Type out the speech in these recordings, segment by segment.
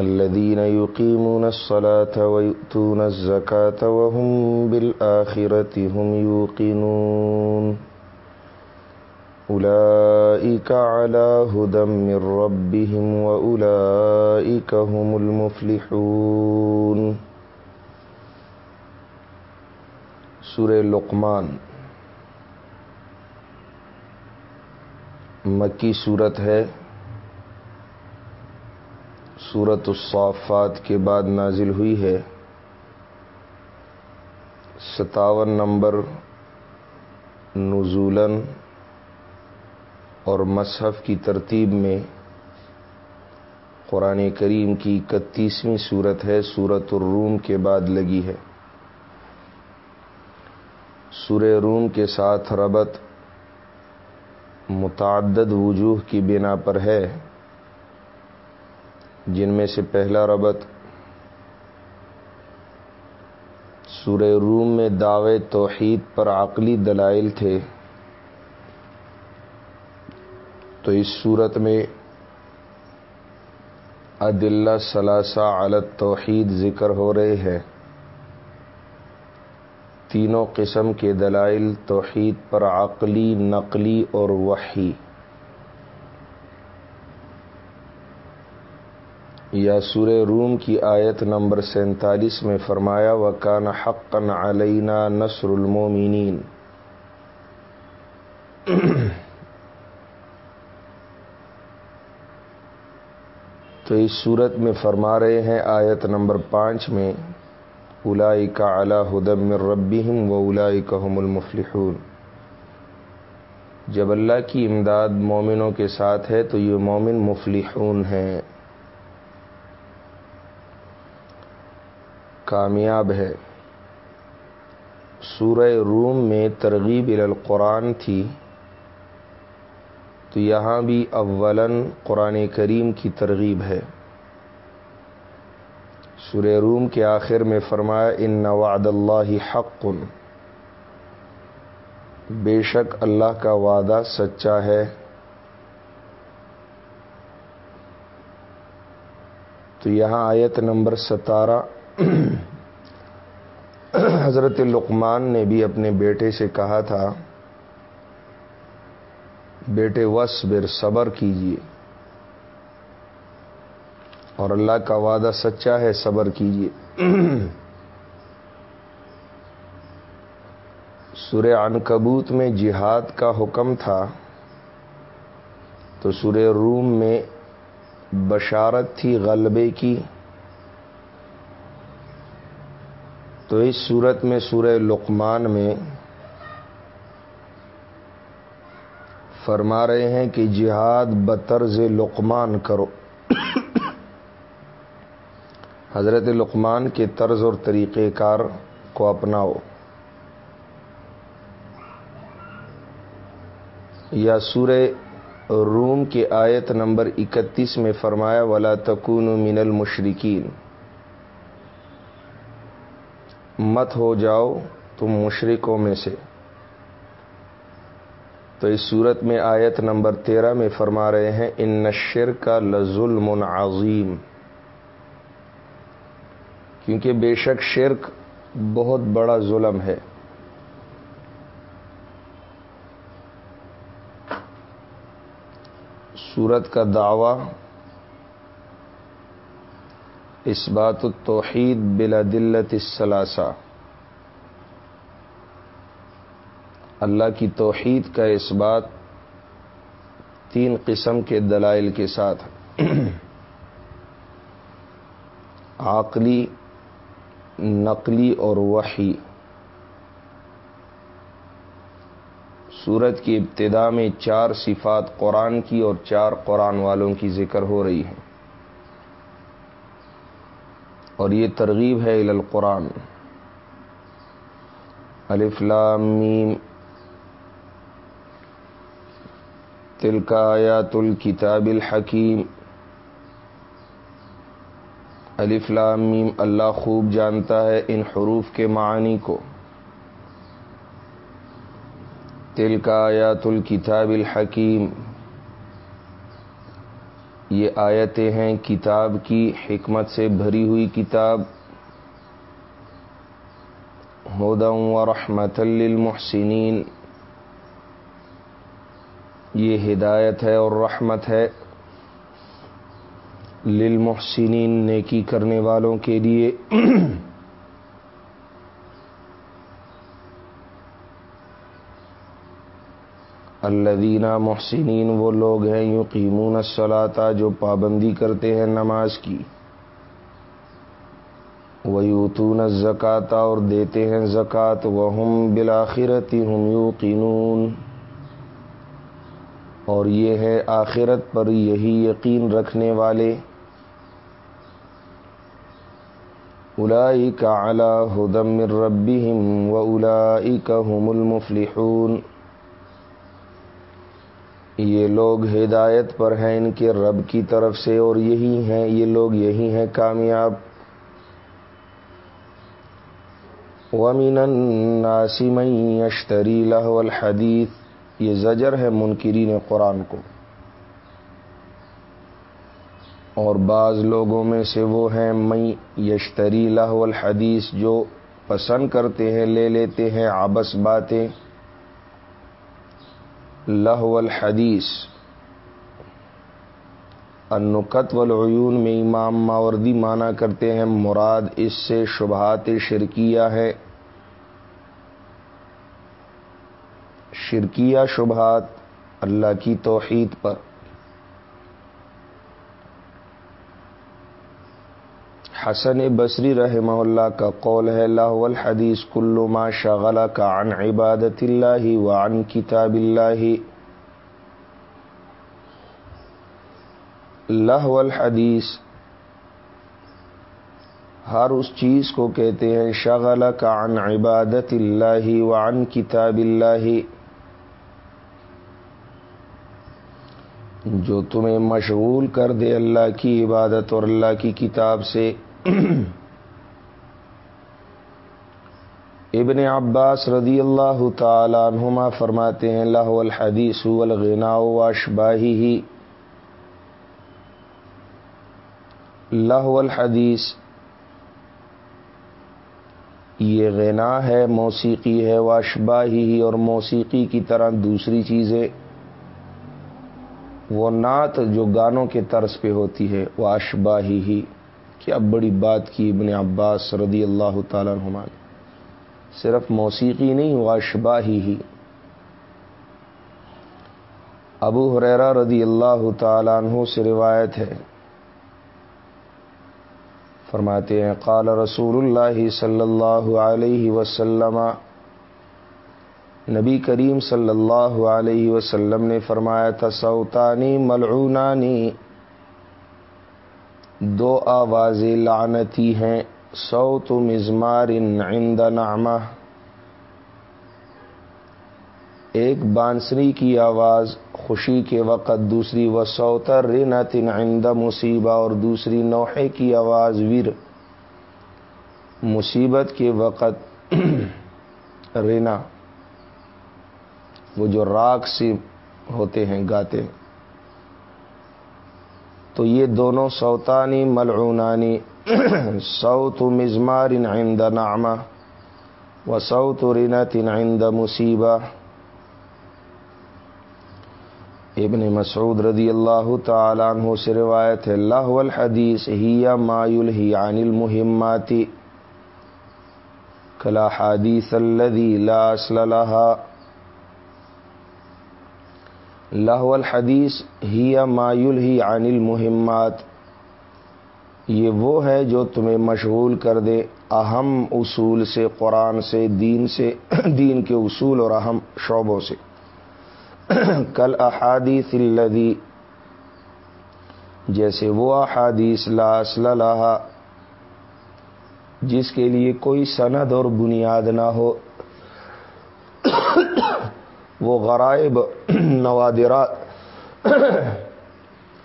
الذين يقيمون الصلاة ويؤتون الزكاة وهم بالآخرة هم يوقنون. أولئك على هدى من ربهم وأولئك هم المفلحون. سورة لقمان مکی صورت ہے صورت الصافات کے بعد نازل ہوئی ہے۔ ستاون نمبر نزولن اور مصحف کی ترتیب میں قرآن کریم کی اکتیسویں صورت ہے صورت الروم کے بعد لگی ہے۔ سور روم کے ساتھ ربط متعدد وجوہ کی بنا پر ہے۔ جن میں سے پہلا ربط سورہ روم میں دعوے توحید پر عقلی دلائل تھے۔ تو اس صورت میں عدلہ ثلاثہ علت توحید ذکر ہو رہے ہیں۔ تینوں قسم کے دلائل توحید پر عقلی، نقلی اور وحی۔ یا سور روم کی آیت نمبر سینتالیس میں فرمایا و کان حقن علینہ نصر المومنین تو اس صورت میں فرما رہے ہیں، آیت نمبر پانچ میں الائی کا اعلیٰ ہدم ربی و الائی کا المفلحون۔ جب اللہ کی امداد مومنوں کے ساتھ ہے تو یہ مومن مفلحون ہیں۔ کامیاب ہے۔ سورہ روم میں ترغیب القرآن تھی۔ تو یہاں بھی اولن قرآن کریم کی ترغیب ہے۔ سور روم کے آخر میں فرمایا، ان نواد اللہ حق۔ بے شک اللہ کا وعدہ سچا ہے۔ تو یہاں آیت نمبر ستارہ حضرت لقمان نے بھی اپنے بیٹے سے کہا تھا، بیٹے وصبر، صبر کیجیے اور اللہ کا وعدہ سچا ہے، صبر کیجیے سورہ عنکبوت میں جہاد کا حکم تھا، تو سورہ روم میں بشارت تھی غلبے کی۔ تو اس صورت میں سورہ لقمان میں فرما رہے ہیں کہ جہاد بطرز لقمان کرو۔ حضرت لقمان کے طرز اور طریقہ کار کو اپناؤ۔ یا سورہ روم کے آیت نمبر اکتیس میں فرمایا، ولا تکون من المشرقین مت ہو جاؤ تم مشرقوں میں سے۔ تو اس صورت میں آیت نمبر تیرہ میں فرما رہے ہیں، ان نشر کا لظلم عظیم کیونکہ بے شک شرک بہت بڑا ظلم ہے۔ سورت کا دعوی اس بات توحید بلا دلت السلاسہ۔ اللہ کی توحید کا اس بات تین قسم کے دلائل کے ساتھ۔ عقلی، نقلی اور وحی۔ سورت کی ابتدا میں چار صفات قرآن کی اور چار قرآن والوں کی ذکر ہو رہی ہے اور یہ ترغیب ہے القرآن۔ الفلام تلکا آیات الکتاب الحکیم۔ الفلام اللہ خوب جانتا ہے ان حروف کے معنی کو۔ تل کا آیات الکتاب الحکیم۔ یہ آیتیں ہیں کتاب کی حکمت سے بھری ہوئی کتاب۔ ہدم و رحمت للمحسنین۔ یہ ہدایت ہے اور رحمت ہے للمحسنین نیکی کرنے والوں کے لیے۔ الدینہ محسنین وہ لوگ ہیں یوں قیمون الصلاطہ جو پابندی کرتے ہیں نماز کی۔ ویوتون زکاتہ اور دیتے ہیں زکوٰۃ وہ ہم بلاخرتی ہم یو قینون اور یہ ہے آخرت پر یہی یقین رکھنے والے۔ الائی کا اعلی ہدم ربی و الائی کا المفلحون۔ یہ لوگ ہدایت پر ہیں ان کے رب کی طرف سے اور یہی ہیں، یہ لوگ یہی ہیں کامیاب۔ ومن الناس من یشتری له الحدیث یہ زجر ہے منکرین قرآن کو۔ اور بعض لوگوں میں سے وہ ہیں میں یشتری له الحدیث جو پسند کرتے ہیں، لے لیتے ہیں آبس باتیں۔ لہو الحدیث النقت والعیون میں امام ماوردی مانا کرتے ہیں، مراد اس سے شبہات شرکیہ ہے۔ شرکیہ شبہات اللہ کی توحید پر۔ حسن بصری رحمہ اللہ کا قول ہے اللہ الحدیث کلو ما شغلہ کا عن عبادت اللہ و عن کتاب اللہ. لہ الحدیث ہر اس چیز کو کہتے ہیں شغل کا عن عبادت اللہ و عن کتاب اللہ. جو تمہیں مشغول کر دے اللہ کی عبادت اور اللہ کی کتاب سے. ابن عباس رضی اللہ تعالیٰ عنہما فرماتے ہیں اللہ الحدیث الغنا و اشباہی ہی اللہ الحدیث، یہ غنا ہے، موسیقی ہے واشباہی ہی اور موسیقی کی طرح دوسری چیزیں وہ نعت جو گانوں کے طرز پہ ہوتی ہے وہ اشباہی ہی کیا بڑی بات کی ابن عباس رضی اللہ تعالیٰ عنہ صرف موسیقی نہیں ہوا ہی ابو حریرا رضی اللہ تعالیٰ عنہ سے روایت ہے۔ فرماتے ہیں، قال رسول اللہ صلی اللہ علیہ وسلم، نبی کریم صلی اللہ علیہ وسلم نے فرمایا تھا سوتانی ملعونانی۔ دو آوازیں لعنتی ہیں۔ سو تو مزمار عند نعمہ۔ ایک بانسری کی آواز خوشی کے وقت، دوسری و سوتر رنت عند مصیبہ، اور دوسری نوحے کی آواز ور مصیبت کے وقت رینا وہ جو راگ سے ہوتے ہیں، گاتے ہیں۔ تو یہ دونوں سوتانی، ملعونانی، سوت مزمار عند نعمہ و سوت رنت عند مصیبہ۔ ابن مسعود رضی اللہ تعالیٰ عنہ سے روایت ہے اللہ الحدیث ہی ما ہی عن المہماتی کلا حدیث الذي لا اصل لها لاہ الحدیث ہی مایول ہی عن المہمات۔ یہ وہ ہے جو تمہیں مشغول کر دے، اہم اصول سے، قرآن سے، دین سے، دین کے اصول اور اہم شعبوں سے۔ کل احادیث الدی جیسے وہ احادیث، لا اصل لہا، جس کے لیے کوئی سند اور بنیاد نہ ہو۔ وہ غرائب نوادرات،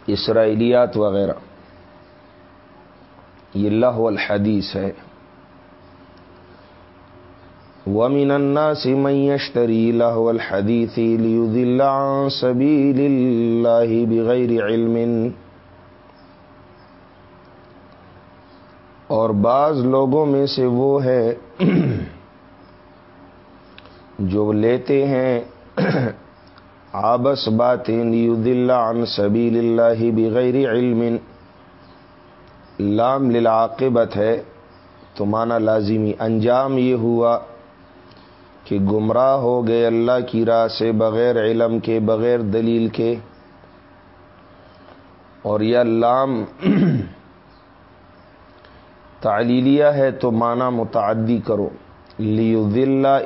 اسرائیلیات وغیرہ۔ یہ اللہ الحدیث ہے۔ ومن الناس من يشتري له الحديث ليذل عن سبيل الله بغير علم۔ اور بعض لوگوں میں سے وہ ہے جو لیتے ہیں آبس باتیں لیدل عن سبیل اللہ بغیر علم. لام للعاقبت ہے تو مانا لازمی انجام یہ ہوا کہ گمراہ ہو گئے اللہ کی راہ سے بغیر علم کے، بغیر دلیل کے۔ اور یہ لام تعلیلیہ ہے، تو مانا متعدی کرو۔ لیو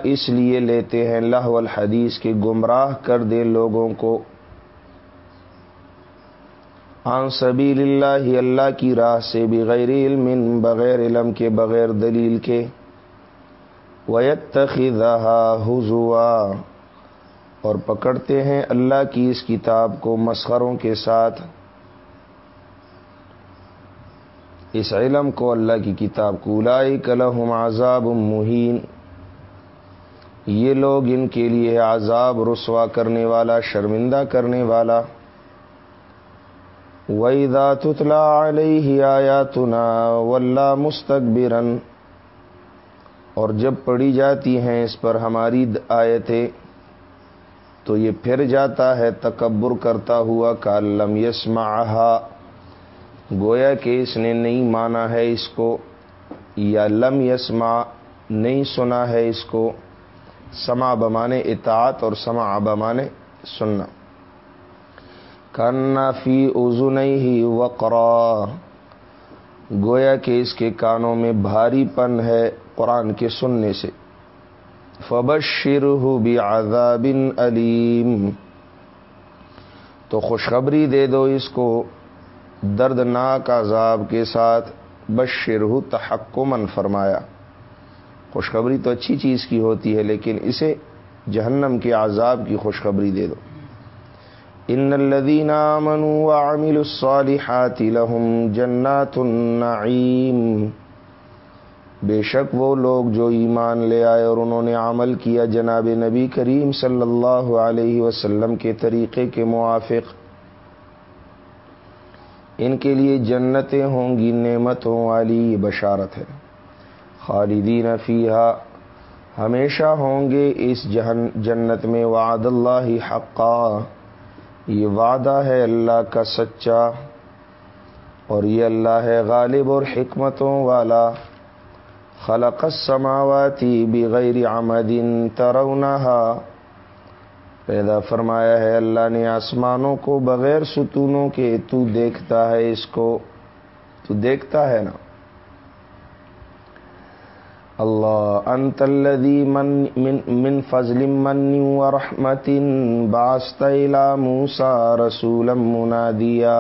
اس لیے لیتے ہیں اللہ الحدیث کے گمراہ کر دے لوگوں کو۔ عن سبیل اللہ اللہ کی راہ سے بغیر علم بغیر علم کے، بغیر دلیل کے۔ وَيَتَّخِذَهَا حُزُوًا اور پکڑتے ہیں اللہ کی اس کتاب کو مسخروں کے ساتھ۔ اس علم کو اللہ کی کتاب کو لائی کلحم عذاب مہین۔ یہ لوگ ان کے لیے عذاب رسوا کرنے والا، شرمندہ کرنے والا۔ وَإِذَا تُتْلَى عَلَيْهِ آيَاتُنَا وَاللَّا مُسْتَكْبِرًا۔ اور جب پڑھی جاتی ہیں اس پر ہماری آیتیں، تو یہ پھر جاتا ہے تکبر کرتا ہوا کالم یسما گویا کہ اس نے نہیں مانا ہے اس کو یا لم یسما نہیں سنا ہے اس کو۔ سما بمانے اطاعت اور سما بمانے سننا۔ کرنا فی ازو نہیں ہی وقرا۔ گویا کہ اس کے کانوں میں بھاری پن ہے قرآن کے سننے سے۔ فبشر ہو بھی علیم تو خوشخبری دے دو اس کو۔ دردناک عذاب کے ساتھ بشر تحکمن فرمایا۔ خوشخبری تو اچھی چیز کی ہوتی ہے، لیکن اسے جہنم کے عذاب کی خوشخبری دے دو۔ ان الذين امنوا وعملوا الصالحات لهم جنات النعيم بے شک وہ لوگ جو ایمان لے آئے اور انہوں نے عمل کیا جناب نبی کریم صلی اللہ علیہ وسلم کے طریقے کے موافق ان کے لیے جنتیں ہوں گی، نعمتوں والی یہ بشارت ہے۔ خالدین فیحا ہمیشہ ہوں گے اس جہن، جنت میں وعد اللہ حقا۔ یہ وعدہ ہے اللہ کا سچا اور یہ اللہ ہے غالب اور حکمتوں والا۔ خلق السماواتی بغیر عمد ترونها پیدا فرمایا ہے، اللہ نے آسمانوں کو بغیر ستونوں کے تو دیکھتا ہے، اس کو تو دیکھتا ہے نا۔ اللہ، انت الذي من من من فضل من ورحمت باست الى موسى رسولا مناديا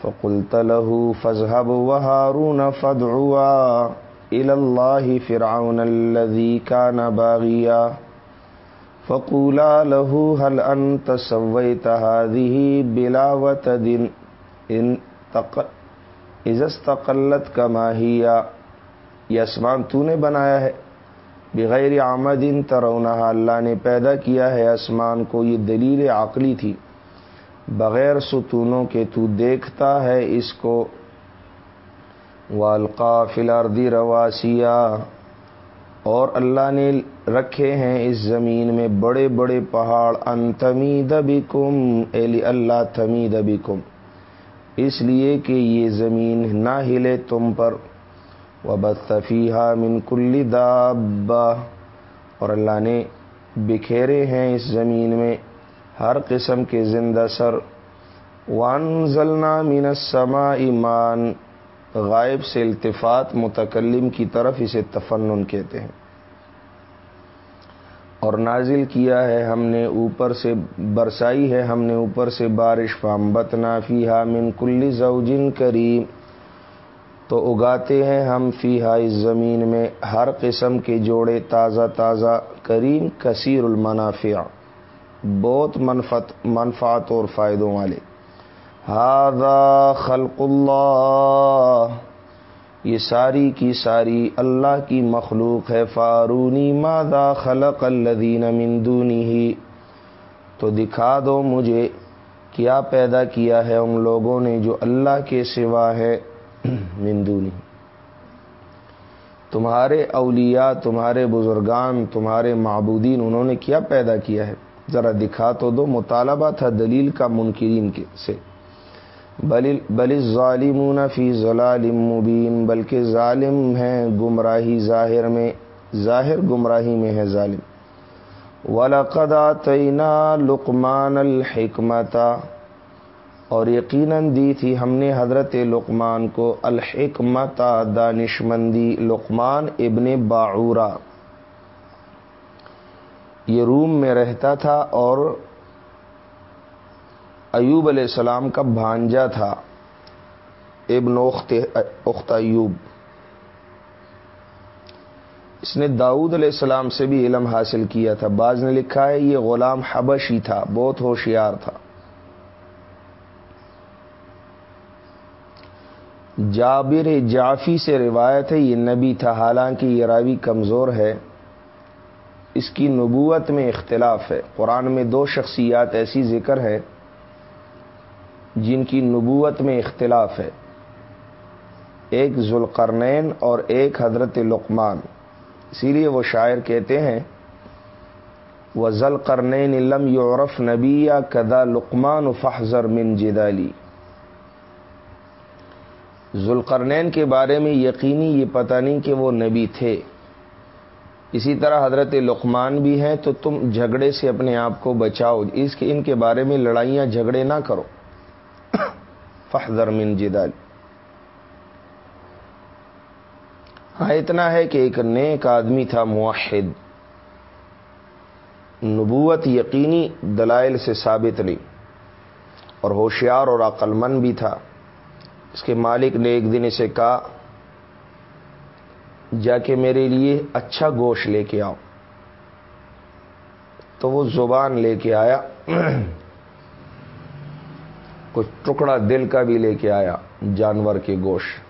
فقلت له فاذهب وهارون فادعوا الى الله فرعون الذي كان باغيا فقولا له هل انت سويت هذه بلا وتد ان تق اذا استقلت كما هي، یہ آسمان تو نے بنایا ہے۔ بغیر آمدین ترونا اللہ نے پیدا کیا ہے آسمان کو، یہ دلیل عقلی تھی۔ بغیر ستونوں کے تو دیکھتا ہے اس کو۔ والقا فلاردی رواسیا اور اللہ نے رکھے ہیں اس زمین میں بڑے بڑے پہاڑ ان تمی دبی کم اللہ تمی دبی کم اس لیے کہ یہ زمین نہ ہلے تم پر۔ وبطفیحہ من کل دابا اور اللہ نے بکھیرے ہیں اس زمین میں ہر قسم کے زندہ سر۔ وان ضلع من السماء ایمان غائب سے التفات متکلم کی طرف اسے تفنن کہتے ہیں۔ اور نازل کیا ہے ہم نے اوپر سے، برسائی ہے ہم نے اوپر سے بارش فام بتنا فی من کل زوجن کریم۔ تو اگاتے ہیں ہم فی ہائی زمین میں ہر قسم کے جوڑے تازہ تازہ، کریم، کثیر المنافع۔ بہت منفت، منفعت اور فائدوں والے۔ ہاضا خلق اللہ یہ ساری کی ساری اللہ کی مخلوق ہے. فارونی مادا خلق الدین مندونی ہی تو دکھا دو مجھے کیا پیدا کیا ہے ان لوگوں نے جو اللہ کے سوا ہے مندونی تمہارے اولیاء، تمہارے بزرگان، تمہارے معبودین، انہوں نے کیا پیدا کیا ہے؟ ذرا دکھا تو دو. مطالبہ تھا دلیل کا منکرین کے سے۔ بل ظالمون فی ضلال مبین، بلکہ ظالم ہیں گمراہی ظاہر میں، ظاہر گمراہی میں ہے ظالم۔ ولقدا تعینہ لقمان الحکمتا اور یقیناً دی تھی ہم نے حضرت لقمان کو الحکمت، دانشمندی، لقمان ابن باعورا یہ روم میں رہتا تھا اور ایوب علیہ السلام کا بھانجا تھا، ابن اخت اخت ایوب۔ اس نے داؤد علیہ السلام سے بھی علم حاصل کیا تھا۔ بعض نے لکھا ہے، یہ غلام حبشی تھا، بہت ہوشیار تھا۔ جابر جافی سے روایت ہے، یہ نبی تھا۔ حالانکہ یہ راوی کمزور ہے۔ اس کی نبوت میں اختلاف ہے۔ قرآن میں دو شخصیات ایسی ذکر ہے جن کی نبوت میں اختلاف ہے۔ ایک ذوالقرنین اور ایک حضرت لقمان۔ اسی لیے وہ شاعر کہتے ہیں وہ ذل کرنین علم یورف نبی یا کدا لقمان فحضر من جدالی. ذوالقرنین کے بارے میں یقینی یہ پتہ نہیں کہ وہ نبی تھے۔ اسی طرح حضرت لقمان بھی ہیں، تو تم جھگڑے سے اپنے آپ کو بچاؤ۔ اس کے، ان کے بارے میں لڑائیاں جھگڑے نہ کرو۔ فحضر من جدال۔ ہاں اتنا ہے کہ ایک نیک آدمی تھا، موحد۔ نبوت یقینی دلائل سے ثابت نہیں، اور ہوشیار اور عقل مند بھی تھا۔ اس کے مالک نے ایک دن اسے کہا، جا کے میرے لیے اچھا گوشت لے کے آؤ۔ تو وہ زبان لے کے آیا۔ کچھ ٹکڑا دل کا بھی لے کے آیا، جانور کے گوشت۔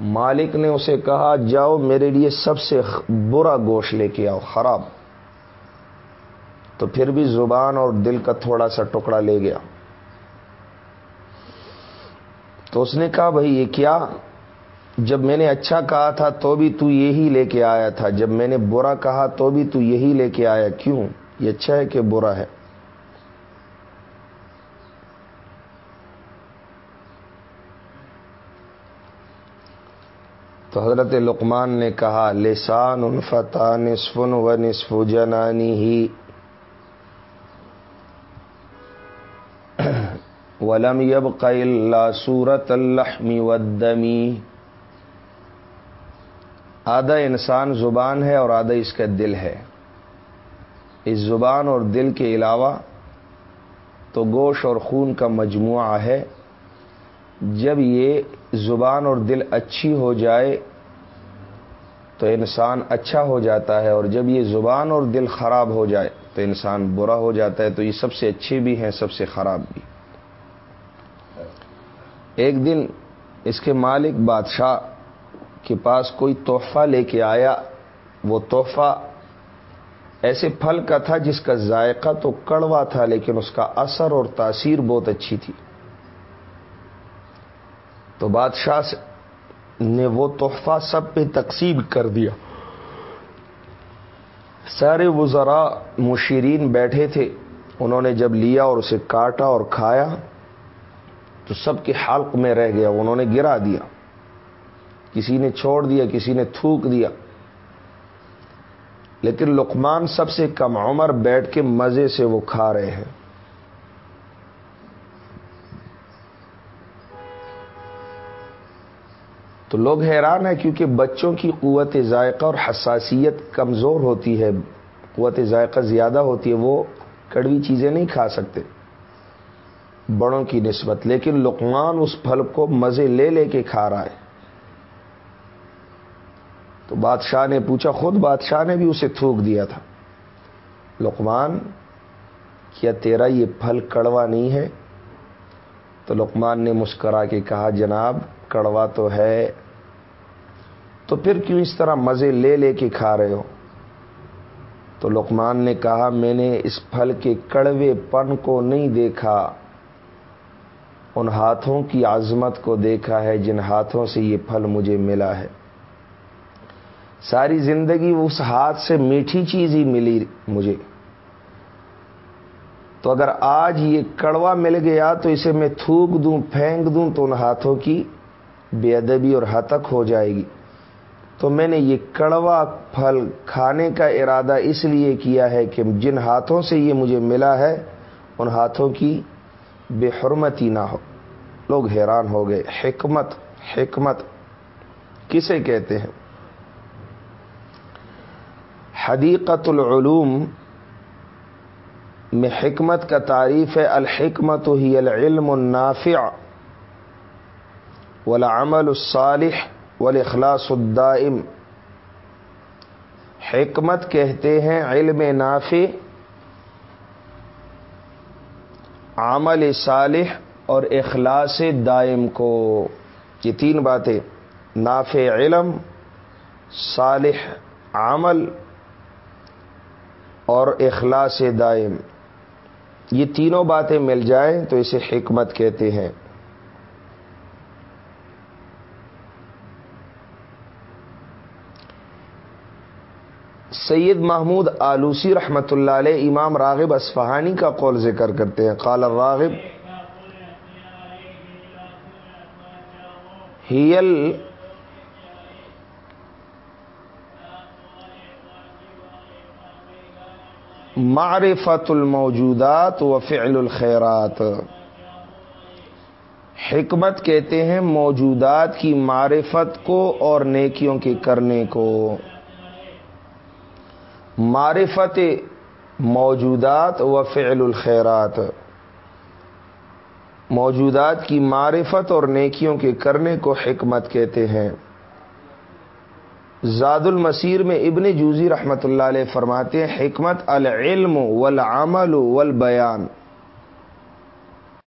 مالک نے اسے کہا، جاؤ میرے لیے سب سے برا گوشت لے کے آؤ خراب تو پھر بھی زبان اور دل کا تھوڑا سا ٹکڑا لے گیا۔ تو اس نے کہا، بھائی، یہ کیا؟ جب میں نے اچھا کہا تھا تو بھی تو یہی لے کے آیا تھا۔ جب میں نے برا کہا تو بھی تو یہی لے کے آیا۔ کیوں؟ یہ اچھا ہے کہ برا ہے؟ تو حضرت لقمان نے کہا، لسان ان فتح نصفن و نصف جنانی ہی. ولم یب قل سورت الحمی ودمی آدھا انسان زبان ہے اور آدھا اس کا دل ہے۔ اس زبان اور دل کے علاوہ تو گوشت اور خون کا مجموعہ ہے۔ جب یہ زبان اور دل اچھی ہو جائے تو انسان اچھا ہو جاتا ہے اور جب یہ زبان اور دل خراب ہو جائے تو انسان برا ہو جاتا ہے تو یہ سب سے اچھے بھی ہیں، سب سے خراب بھی۔ ایک دن اس کے مالک بادشاہ کے پاس کوئی تحفہ لے کے آیا۔ وہ تحفہ ایسے پھل کا تھا جس کا ذائقہ تو کڑوا تھا، لیکن اس کا اثر اور تاثیر بہت اچھی تھی۔ تو بادشاہ نے وہ تحفہ سب پہ تقسیم کر دیا۔ سارے وزراء مشیرین بیٹھے تھے۔ انہوں نے جب لیا اور اسے کاٹا اور کھایا تو سب کے حلق میں رہ گیا۔ انہوں نے گرا دیا۔ کسی نے چھوڑ دیا، کسی نے تھوک دیا۔ لیکن لقمان سب سے کم عمر بیٹھ کے مزے سے وہ کھا رہے ہیں۔ تو لوگ حیران ہیں کیونکہ بچوں کی قوت ذائقہ اور حساسیت کمزور ہوتی ہے، قوت ذائقہ زیادہ ہوتی ہے، وہ کڑوی چیزیں نہیں کھا سکتے۔ بڑوں کی نسبت، لیکن لقمان اس پھل کو مزے لے لے کے کھا رہا ہے۔ تو بادشاہ نے پوچھا، خود بادشاہ نے بھی اسے تھوک دیا تھا۔ لقمان، کیا تیرا یہ پھل کڑوا نہیں ہے؟ تو لقمان نے مسکرا کے کہا، جناب، کڑوا تو ہے۔ تو پھر کیوں اس طرح مزے لے لے کے کھا رہے ہو؟ تو لقمان نے کہا، میں نے اس پھل کے کڑوے پن کو نہیں دیکھا۔ ان ہاتھوں کی عظمت کو دیکھا ہے، جن ہاتھوں سے یہ پھل مجھے ملا ہے۔ ساری زندگی اس ہاتھ سے میٹھی چیز ہی ملی مجھے۔ تو اگر آج یہ کڑوا مل گیا، تو اسے میں تھوک دوں، پھینک دوں، تو ان ہاتھوں کی بے ادبی اور ہتک ہو جائے گی۔ تو میں نے یہ کڑوا پھل کھانے کا ارادہ اس لیے کیا ہے کہ جن ہاتھوں سے یہ مجھے ملا ہے، ان ہاتھوں کی بے حرمتی نہ ہو۔ لوگ حیران ہو گئے۔ حکمت حکمت۔ کسے کہتے ہیں؟ حدیقت العلوم میں حکمت کا تعریف ہے۔ الحکمت ہی العلم النافع والعمل الصالح۔ والاخلاص الدائم۔ حکمت کہتے ہیں، علم نافع، عمل صالح اور اخلاص دائم کو۔ یہ تین باتیں، نافع علم، صالح عمل اور اخلاص دائم۔ یہ تینوں باتیں مل جائیں تو اسے حکمت کہتے ہیں۔ سید محمود آلوسی رحمت اللہ علیہ امام راغب اسفہانی کا قول ذکر کرتے ہیں۔ قال راغب ہیل معرفت الموجودات و فعل الخیرات۔ حکمت کہتے ہیں موجودات کی معرفت کو اور نیکیوں کے کرنے کو۔ معرفت موجودات و فعل الخیرات۔ موجودات کی معرفت اور نیکیوں کے کرنے کو حکمت کہتے ہیں۔ زاد المسیر میں ابن جوزی رحمت اللہ علیہ فرماتے ہیں، حکمت العلم والعمل والبیان۔